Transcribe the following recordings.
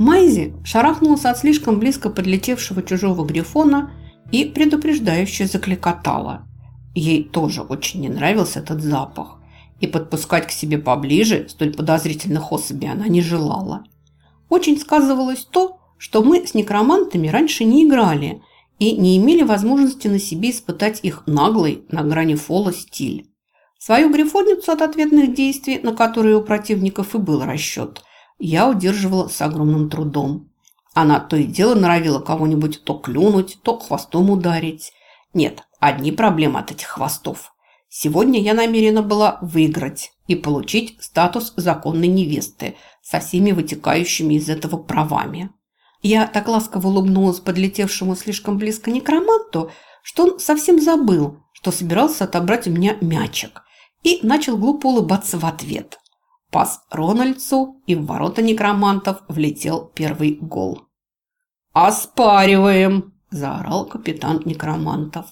Майзи шарахнулась от слишком близко подлетевшего чужого грифона и предупреждающе закликотала. Ей тоже очень не нравился этот запах, и подпускать к себе поближе столь подозрительных особей она не желала. Очень сказывалось то, что мы с некромантами раньше не играли и не имели возможности на себе испытать их наглый на грани фола стиль. Свою грифонницу от ответных действий, на которые у противников и был расчет, я удерживала с огромным трудом. Она то и дело норовила кого-нибудь то клюнуть, то хвостом ударить. Нет, одни проблемы от этих хвостов. Сегодня я намерена была выиграть и получить статус законной невесты со всеми вытекающими из этого правами. Я так ласково улыбнулась подлетевшему слишком близко некроманту, что он совсем забыл, что собирался отобрать у меня мячик, и начал глупо улыбаться в ответ. Пас Рональдсу, и в ворота некромантов влетел первый гол. «Оспариваем!» – заорал капитан некромантов.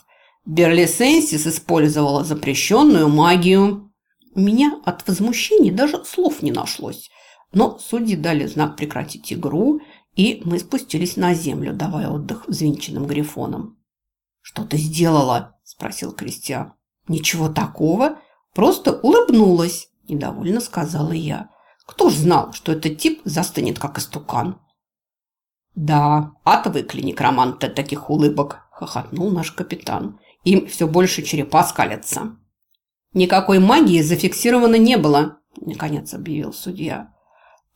Берлисенсис использовала запрещенную магию. У меня от возмущения даже слов не нашлось. Но судьи дали знак прекратить игру, и мы спустились на землю, давая отдых взвинченным грифонам. «Что ты сделала?» – спросил Кристиан. «Ничего такого, просто улыбнулась», – недовольно сказала я. «Кто ж знал, что этот тип застынет, как истукан?» «Да, отвыкли некроманты от таких улыбок», – хохотнул наш капитан. «Им все больше черепа скалятся». «Никакой магии зафиксировано не было», – наконец объявил судья.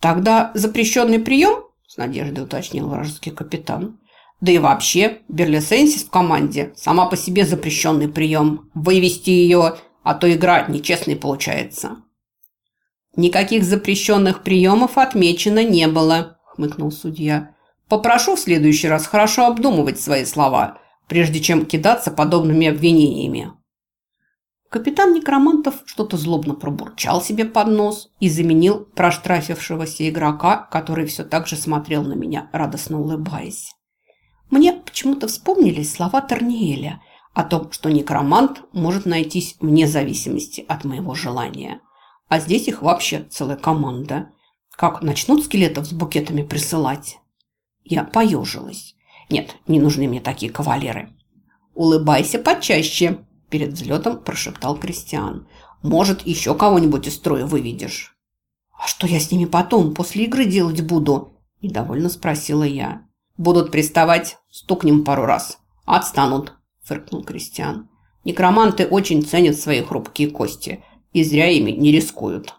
«Тогда запрещенный прием?» – с надеждой уточнил вражеский капитан. «Да и вообще, Берлисенсис в команде – сама по себе запрещенный прием. Вывести ее, а то игра нечестной получается». «Никаких запрещенных приемов отмечено не было», – хмыкнул судья. «Попрошу в следующий раз хорошо обдумывать свои слова, прежде чем кидаться подобными обвинениями». Капитан Некромантов что-то злобно пробурчал себе под нос и заменил проштрафившегося игрока, который все так же смотрел на меня, радостно улыбаясь. Мне почему-то вспомнились слова Торниэля о том, что некромант может найтись вне зависимости от моего желания. А здесь их вообще целая команда. Как начнут скелетов с букетами присылать? Я поежилась. Нет, не нужны мне такие кавалеры. «Улыбайся почаще», перед взлетом прошептал Кристиан. «Может, еще кого-нибудь из строя выведешь?» «А что я с ними потом, после игры делать буду?» – недовольно спросила я. «Будут приставать, стукнем пару раз. Отстанут», – фыркнул Кристиан. «Некроманты очень ценят свои хрупкие кости и зря ими не рискуют».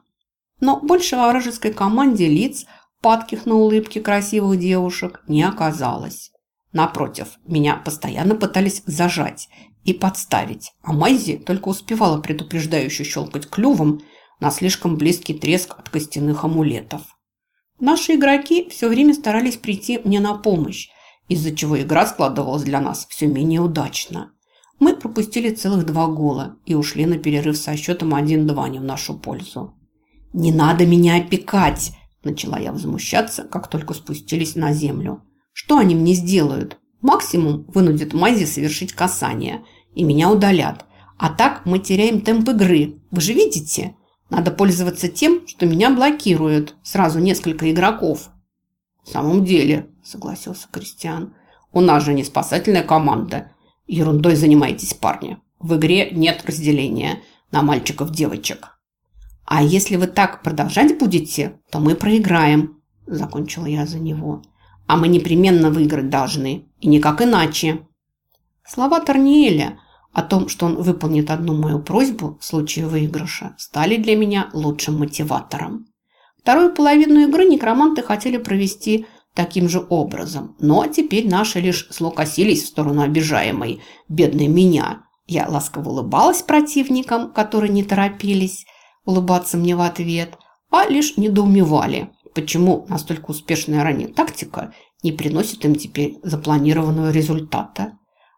Но больше во вражеской команде лиц, падких на улыбки красивых девушек, не оказалось. Напротив, меня постоянно пытались зажать и подставить, а Майзи только успевала предупреждающе щелкать клювом на слишком близкий треск от костяных амулетов. Наши игроки все время старались прийти мне на помощь, из-за чего игра складывалась для нас все менее удачно. Мы пропустили целых два гола и ушли на перерыв со счетом 1-2 не в нашу пользу. «Не надо меня опекать!» – начала я возмущаться, как только спустились на землю. «Что они мне сделают? Максимум вынудит Майзи совершить касание, и меня удалят. А так мы теряем темп игры. Вы же видите? Надо пользоваться тем, что меня блокируют. Сразу несколько игроков. В самом деле, согласился Кристиан, у нас же не спасательная команда. Ерундой занимаетесь, парни. В игре нет разделения на мальчиков-девочек. А если вы так продолжать будете, то мы проиграем, закончила я за него. А мы непременно выиграть должны, и никак иначе. Слова Торниэля о том, что он выполнит одну мою просьбу в случае выигрыша, стали для меня лучшим мотиватором. Вторую половину игры некроманты хотели провести таким же образом, но теперь наши лишь злокосились в сторону обижаемой, бедной меня. Я ласково улыбалась противникам, которые не торопились улыбаться мне в ответ, а лишь недоумевали, почему настолько успешная ранее тактика не приносит им теперь запланированного результата.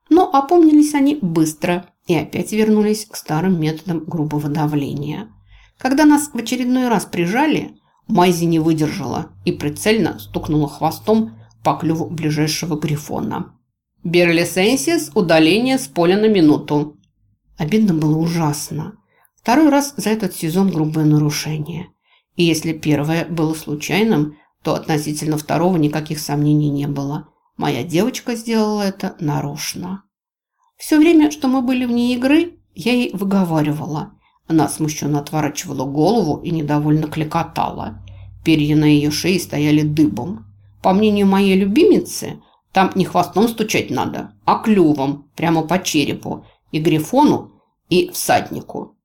Но опомнились они быстро и опять вернулись к старым методам грубого давления. Когда нас в очередной раз прижали, Майзи не выдержала и прицельно стукнула хвостом по клюву ближайшего грифона. «Берлисенсис, удаление с поля на минуту». Обидно было ужасно. Второй раз за этот сезон грубое нарушение. И если первое было случайным, то относительно второго никаких сомнений не было. Моя девочка сделала это нарочно. Все время, что мы были вне игры, я ей выговаривала. Она смущенно отворачивала голову и недовольно кликотала. Перья на ее шее стояли дыбом. По мнению моей любимицы, там не хвостом стучать надо, а клювом, прямо по черепу, и грифону, и всаднику.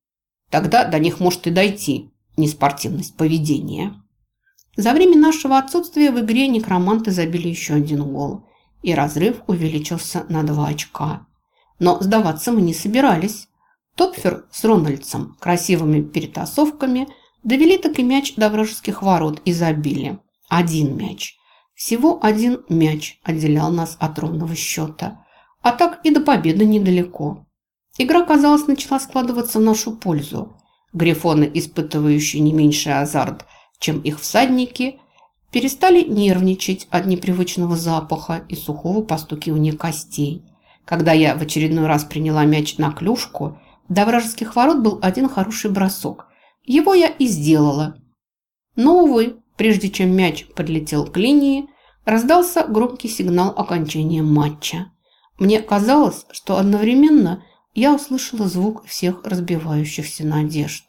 Тогда до них может и дойти неспортивность поведения. За время нашего отсутствия в игре некроманты забили еще один гол, и разрыв увеличился на два очка. Но сдаваться мы не собирались. Топфер с Рональдсом красивыми перетасовками довели таки мяч до вражеских ворот и забили. Один мяч. Всего один мяч отделял нас от ровного счета. А так и до победы недалеко. Игра, казалось, начала складываться в нашу пользу. Грифоны, испытывающие не меньший азарт, чем их всадники, перестали нервничать от непривычного запаха и сухого постукивания костей. Когда я в очередной раз приняла мяч на клюшку, до вражеских ворот был один хороший бросок. Его я и сделала. Но, увы, прежде чем мяч подлетел к линии, раздался громкий сигнал окончания матча. Мне казалось, что одновременно я услышала звук всех разбивающихся надежд.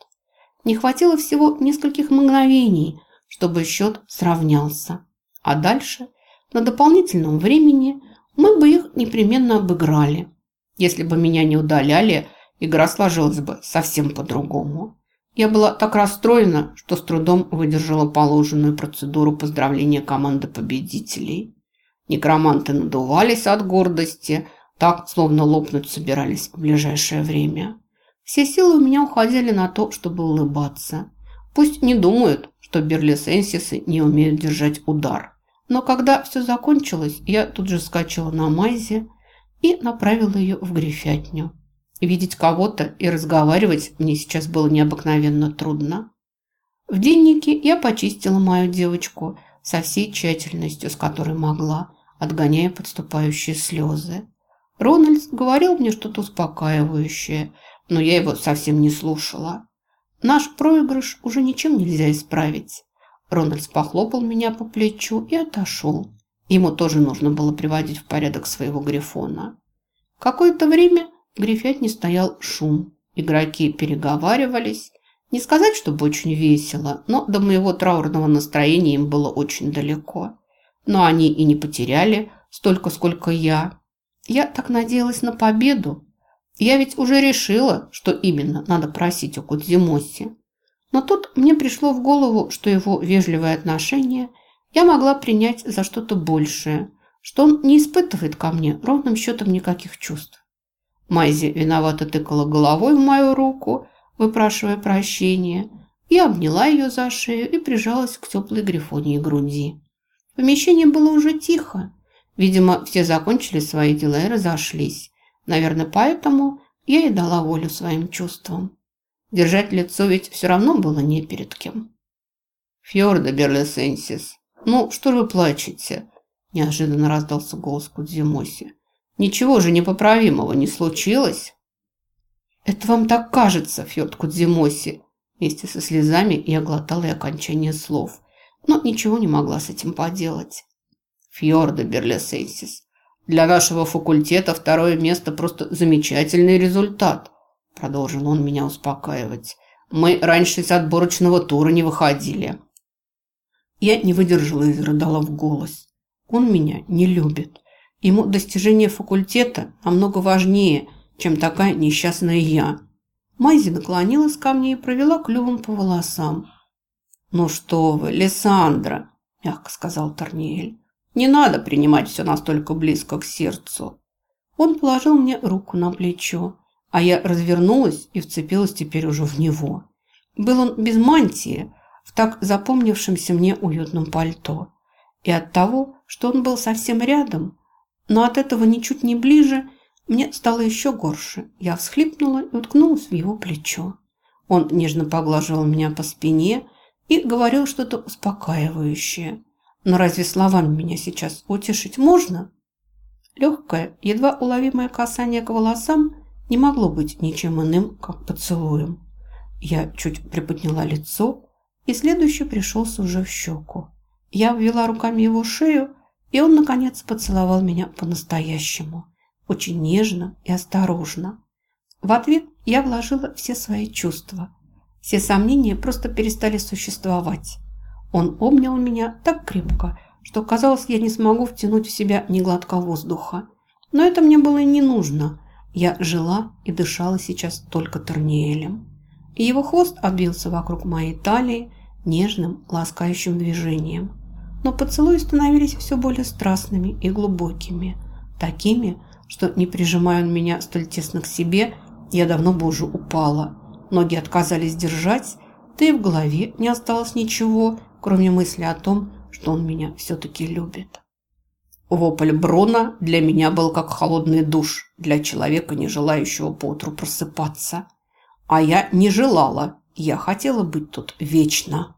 Не хватило всего нескольких мгновений, чтобы счет сравнялся. А дальше, на дополнительном времени, мы бы их непременно обыграли. Если бы меня не удаляли, игра сложилась бы совсем по-другому. Я была так расстроена, что с трудом выдержала положенную процедуру поздравления команды победителей. Некроманты надувались от гордости, так, словно лопнуть собирались в ближайшее время. Все силы у меня уходили на то, чтобы улыбаться. Пусть не думают, что берлисенсисы не умеют держать удар. Но когда все закончилось, я тут же скачала на Майзе и направила ее в грифятню. Видеть кого-то и разговаривать мне сейчас было необыкновенно трудно. В деннике я почистила мою девочку со всей тщательностью, с которой могла, отгоняя подступающие слезы. Рональдс говорил мне что-то успокаивающее, но я его совсем не слушала. Наш проигрыш уже ничем нельзя исправить. Рональдс похлопал меня по плечу и отошел. Ему тоже нужно было приводить в порядок своего грифона. Какое-то время в грифятне стоял шум. Игроки переговаривались. Не сказать, чтобы очень весело, но до моего траурного настроения им было очень далеко. Но они и не потеряли столько, сколько я. Я так надеялась на победу. Я ведь уже решила, что именно надо просить у Кудзимоси. Но тут мне пришло в голову, что его вежливое отношение я могла принять за что-то большее, что он не испытывает ко мне ровным счетом никаких чувств. Майзи виновато тыкала головой в мою руку, выпрашивая прощения. Я обняла ее за шею и прижалась к теплой грифонии груди. В помещении было уже тихо. Видимо, все закончили свои дела и разошлись. Наверное, поэтому я и дала волю своим чувствам. Держать лицо ведь все равно было не перед кем. «Фьорда Берлесенсис, ну что же вы плачете?» Неожиданно раздался голос Кудзимоси. «Ничего же непоправимого не случилось?» «Это вам так кажется, Фьорд Кудзимоси!» Вместе со слезами я глотала и окончание слов, но ничего не могла с этим поделать. «Фьорда Берлесенсис, для нашего факультета второе место просто замечательный результат. Продолжил он меня успокаивать. Мы раньше из отборочного тура не выходили. Я не выдержала и зарыдала в голос. Он меня не любит. Ему достижение факультета намного важнее, чем такая несчастная я. Майзи наклонилась ко мне и провела клювом по волосам. «Ну что вы, Лиссандра!» – мягко сказал Торниэль. «Не надо принимать все настолько близко к сердцу». Он положил мне руку на плечо а я развернулась и вцепилась теперь уже в него. Был он без мантии, в так запомнившемся мне уютном пальто. И от того, что он был совсем рядом, но от этого ничуть не ближе, мне стало еще горше. Я всхлипнула и уткнулась в его плечо. Он нежно поглаживал меня по спине и говорил что-то успокаивающее. Но разве словами меня сейчас утешить можно? Легкое, едва уловимое касание к волосам не могло быть ничем иным, как поцелуем. Я чуть приподняла лицо, и следующий пришелся уже в щеку. Я ввела руками его шею, и он, наконец, поцеловал меня по-настоящему, очень нежно и осторожно. В ответ я вложила все свои чувства. Все сомнения просто перестали существовать. Он обнял меня так крепко, что казалось, я не смогу втянуть в себя ни глотка воздуха. Но это мне было не нужно. Я жила и дышала сейчас только Терниэлем. И его хвост обвился вокруг моей талии нежным, ласкающим движением. Но поцелуи становились все более страстными и глубокими, такими, что, не прижимая он меня столь тесно к себе, я давно бы уже упала. Ноги отказались держать, да и в голове не осталось ничего, кроме мысли о том, что он меня все-таки любит. Вопль Брона для меня был как холодный душ для человека, не желающего поутру просыпаться. А я не желала, я хотела быть тут вечно.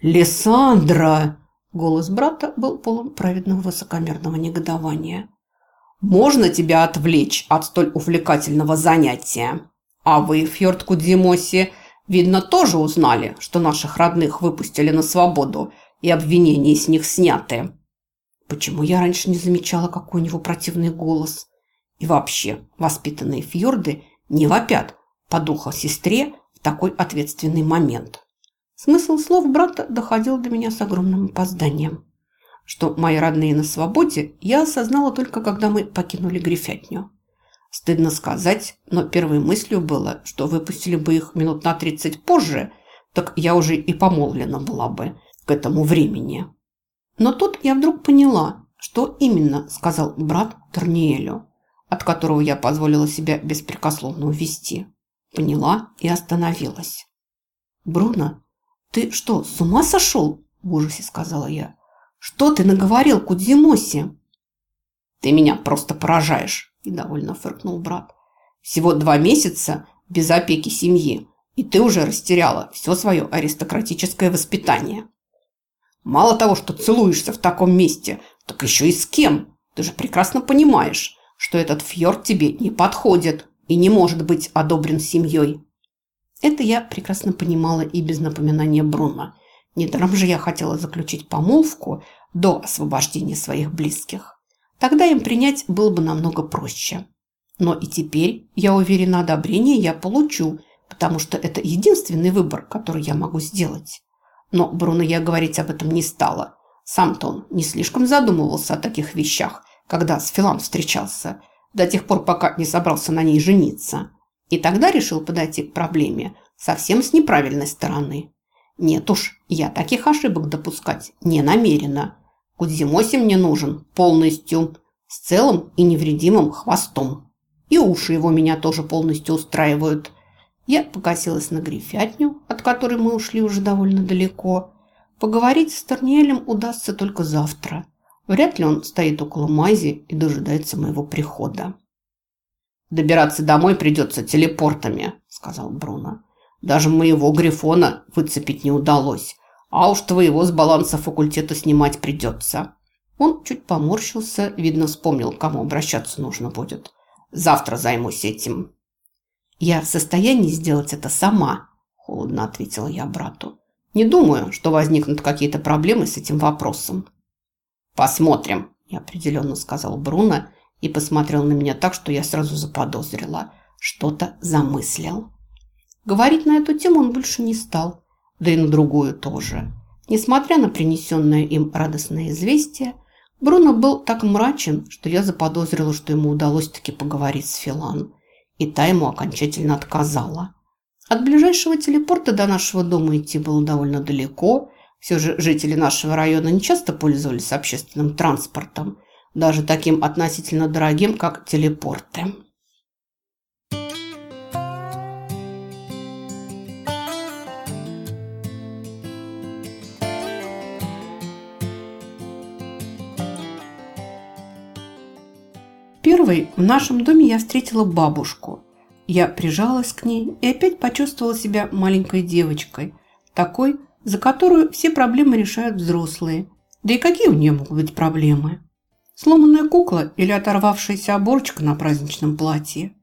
«Лиссандра!» – голос брата был полон праведного высокомерного негодования. «Можно тебя отвлечь от столь увлекательного занятия? А вы, Фьорд Кудзимоси, видно, тоже узнали, что наших родных выпустили на свободу и обвинения с них сняты». Почему я раньше не замечала, какой у него противный голос? И вообще, воспитанные фьорды не вопят по духу сестре в такой ответственный момент. Смысл слов брата доходил до меня с огромным опозданием. Что мои родные на свободе, я осознала только, когда мы покинули Грифятню. Стыдно сказать, но первой мыслью было, что выпустили бы их минут на 30 позже, так я уже и помолвлена была бы к этому времени. Но тут я вдруг поняла, что именно сказал брат Терниэлю, от которого я позволила себя беспрекословно увести. Поняла и остановилась. «Бруно, ты что, с ума сошел?» – в ужасе сказала я. «Что ты наговорил Кудзимосе?» «Ты меня просто поражаешь», – недовольно фыркнул брат. «Всего два месяца без опеки семьи, и ты уже растеряла все свое аристократическое воспитание». Мало того, что целуешься в таком месте, так еще и с кем. Ты же прекрасно понимаешь, что этот фьорд тебе не подходит и не может быть одобрен семьей. Это я прекрасно понимала и без напоминания Бруно. Недаром же я хотела заключить помолвку до освобождения своих близких. Тогда им принять было бы намного проще. Но и теперь, я уверена, одобрение я получу, потому что это единственный выбор, который я могу сделать. Но Бруно я говорить об этом не стала. Сам-то он не слишком задумывался о таких вещах, когда с Филан встречался, до тех пор, пока не собрался на ней жениться. И тогда решил подойти к проблеме совсем с неправильной стороны. Нет уж, я таких ошибок допускать не намерена. Кудзимоси мне нужен полностью, с целым и невредимым хвостом. И уши его меня тоже полностью устраивают – я покосилась на грифятню, от которой мы ушли уже довольно далеко. Поговорить с Торниэлем удастся только завтра. Вряд ли он стоит около Майзи и дожидается моего прихода. «Добираться домой придется телепортами», – сказал Бруно. «Даже моего Грифона выцепить не удалось, а уж твоего с баланса факультета снимать придется». Он чуть поморщился, видно, вспомнил, кому обращаться нужно будет. «Завтра займусь этим». «Я в состоянии сделать это сама», – холодно ответила я брату. «Не думаю, что возникнут какие-то проблемы с этим вопросом». «Посмотрим», – неопределенно сказал Бруно и посмотрел на меня так, что я сразу заподозрила. Что-то замыслил. Говорить на эту тему он больше не стал, да и на другую тоже. Несмотря на принесенное им радостное известие, Бруно был так мрачен, что я заподозрила, что ему удалось таки поговорить с Филан и та ему окончательно отказала. От ближайшего телепорта до нашего дома идти было довольно далеко. Все же жители нашего района не часто пользовались общественным транспортом, даже таким относительно дорогим, как телепорты. Первой в нашем доме я встретила бабушку. Я прижалась к ней и опять почувствовала себя маленькой девочкой, такой, за которую все проблемы решают взрослые. Да и какие у нее могут быть проблемы? Сломанная кукла или оторвавшаяся оборочка на праздничном платье?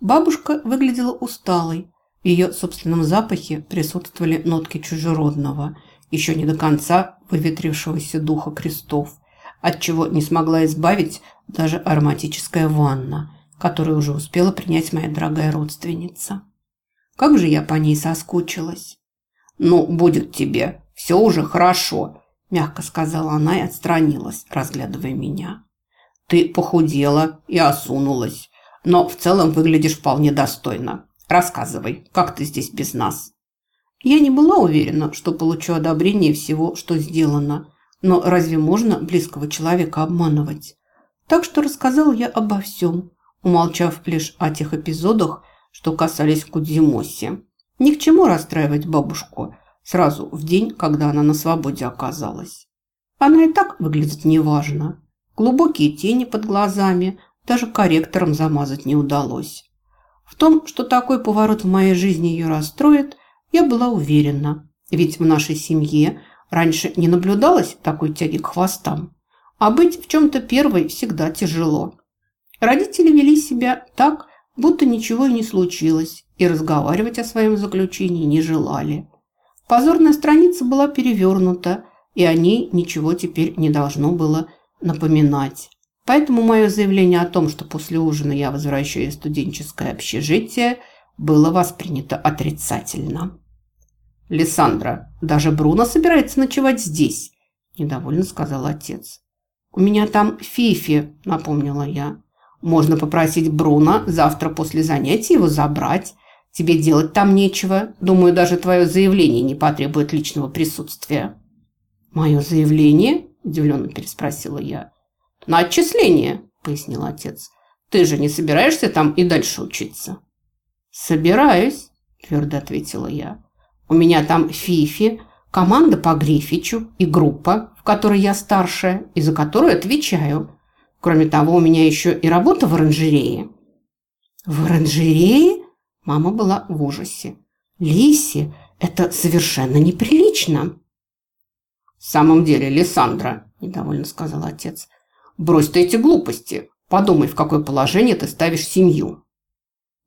Бабушка выглядела усталой. В ее собственном запахе присутствовали нотки чужеродного. еще не до конца выветрившегося духа крестов, от чего не смогла избавить даже ароматическая ванна, которую уже успела принять моя дорогая родственница. Как же я по ней соскучилась. «Ну, будет тебе, все уже хорошо», – мягко сказала она и отстранилась, разглядывая меня. «Ты похудела и осунулась, но в целом выглядишь вполне достойно. Рассказывай, как ты здесь без нас?» Я не была уверена, что получу одобрение всего, что сделано, но разве можно близкого человека обманывать? Так что рассказала я обо всем, умолчав лишь о тех эпизодах, что касались Кудзимоси. Ни к чему расстраивать бабушку сразу в день, когда она на свободе оказалась. Она и так выглядит неважно. Глубокие тени под глазами даже корректором замазать не удалось. В том, что такой поворот в моей жизни ее расстроит, я была уверена. Ведь в нашей семье раньше не наблюдалось такой тяги к хвостам. А быть в чем-то первой всегда тяжело. Родители вели себя так, будто ничего и не случилось, и разговаривать о своем заключении не желали. Позорная страница была перевернута, и о ней ничего теперь не должно было напоминать. Поэтому мое заявление о том, что после ужина я возвращаюсь в студенческое общежитие, было воспринято отрицательно. «Лиссандра, даже Бруно собирается ночевать здесь», – недовольно сказал отец. «У меня там Фифи», – напомнила я. «Можно попросить Бруно завтра после занятий его забрать. Тебе делать там нечего. Думаю, даже твое заявление не потребует личного присутствия». «Мое заявление?» – удивленно переспросила я. «На отчисление», – пояснил отец. «Ты же не собираешься там и дальше учиться?» «Собираюсь», – твердо ответила я. «У меня там Фифи, команда по Грифичу и группа, в которой я старшая и за которую отвечаю. Кроме того, у меня еще и работа в оранжерее». «В оранжерее?» Мама была в ужасе. «Лиси, это совершенно неприлично!» «В самом деле, Лиссандра», – недовольно сказал отец, – «брось ты эти глупости. Подумай, в какое положение ты ставишь семью».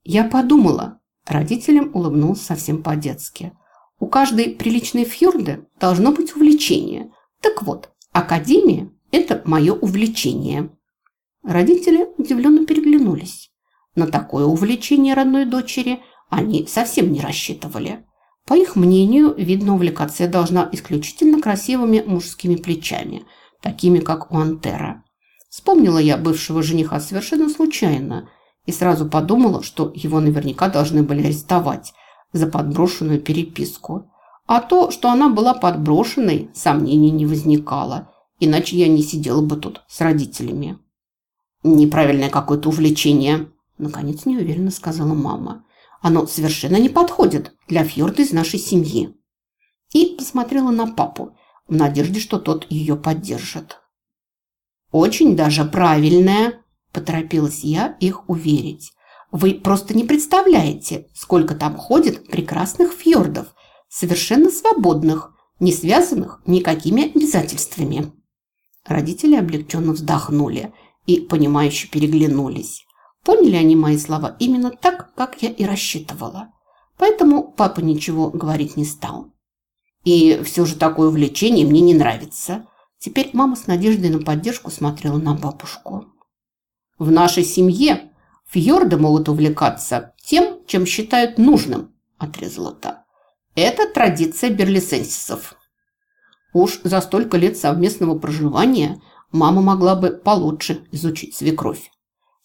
Я подумала. Родителям улыбнулся совсем по-детски. У каждой приличной фьорды должно быть увлечение. Так вот, академия – это мое увлечение. Родители удивленно переглянулись. На такое увлечение родной дочери они совсем не рассчитывали. По их мнению, видно, увлекаться я должна исключительно красивыми мужскими плечами, такими, как у Антера. Вспомнила я бывшего жениха совершенно случайно и сразу подумала, что его наверняка должны были арестовать за подброшенную переписку. А то, что она была подброшенной, сомнений не возникало, иначе я не сидела бы тут с родителями. «Неправильное какое-то увлечение», – наконец неуверенно сказала мама. Оно совершенно не подходит для Фьорда из нашей семьи. И посмотрела на папу в надежде, что тот ее поддержит. «Очень даже правильная», – поторопилась я их уверить. «Вы просто не представляете, сколько там ходит прекрасных фьордов, совершенно свободных, не связанных никакими обязательствами». Родители облегченно вздохнули и, понимающе переглянулись. Поняли они мои слова именно так, как я и рассчитывала. Поэтому папа ничего говорить не стал. И все же такое увлечение мне не нравится. Теперь мама с надеждой на поддержку смотрела на бабушку. В нашей семье фьорды могут увлекаться тем, чем считают нужным, отрезала та. Это традиция берлисенсисов. Уж за столько лет совместного проживания мама могла бы получше изучить свекровь.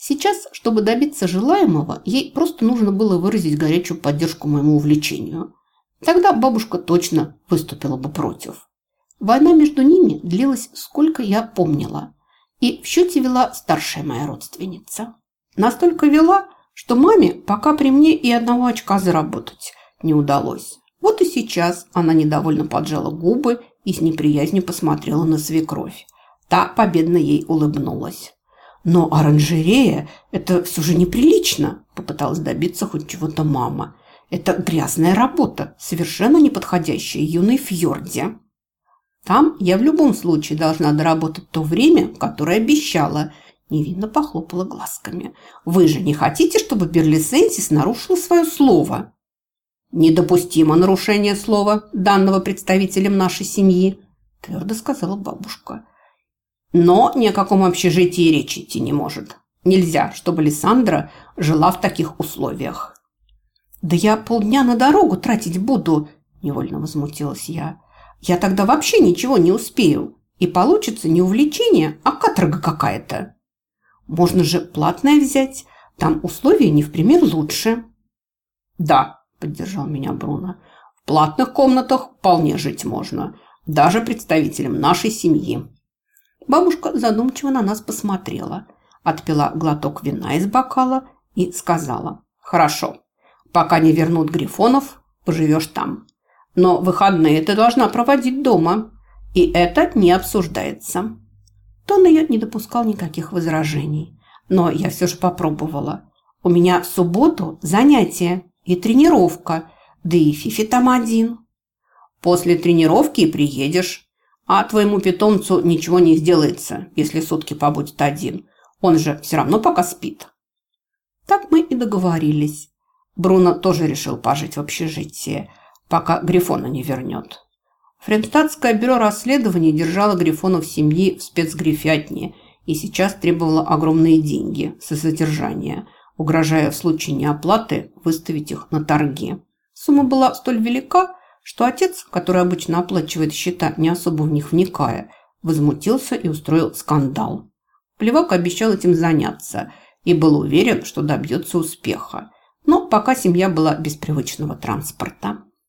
Сейчас, чтобы добиться желаемого, ей просто нужно было выразить горячую поддержку моему увлечению. Тогда бабушка точно выступила бы против. Война между ними длилась, сколько я помнила. И в счете вела старшая моя родственница. Настолько вела, что маме пока при мне и одного очка заработать не удалось. Вот и сейчас она недовольно поджала губы и с неприязнью посмотрела на свекровь. Та победно ей улыбнулась. «Но оранжерея – это все же неприлично», – попыталась добиться хоть чего-то мама. «Это грязная работа, совершенно не подходящая юной фьорде». «Там я в любом случае должна доработать то время, которое обещала», – невинно похлопала глазками. «Вы же не хотите, чтобы Берлисенсис нарушил свое слово?» недопустимо нарушение слова, данного представителем нашей семьи, твердо сказала бабушка. Но ни о каком общежитии речи идти не может. Нельзя, чтобы Лиссандра жила в таких условиях. «Да я полдня на дорогу тратить буду», – невольно возмутилась я. «Я тогда вообще ничего не успею, и получится не увлечение, а каторга какая-то. Можно же платное взять, там условия не в пример лучше». «Да», – поддержал меня Бруно, – «в платных комнатах вполне жить можно, даже представителям нашей семьи». Бабушка задумчиво на нас посмотрела, отпила глоток вина из бокала и сказала «Хорошо, пока не вернут Грифонов, поживешь там. Но выходные ты должна проводить дома, и это не обсуждается». Тон ее не допускал никаких возражений, но я все же попробовала. «У меня в субботу занятие и тренировка, да и Фифи там один». «После тренировки приедешь», а твоему питомцу ничего не сделается, если сутки побудет один. Он же все равно пока спит. Так мы и договорились. Бруно тоже решил пожить в общежитии, пока Грифона не вернет. Френштадтское бюро расследований держало Грифонов семьи в спецгрифятне и сейчас требовало огромные деньги за содержание, угрожая в случае неоплаты выставить их на торги. Сумма была столь велика, что отец, который обычно оплачивает счета, не особо в них вникая, возмутился и устроил скандал. Плевак обещал этим заняться и был уверен, что добьется успеха. Но пока семья была без привычного транспорта.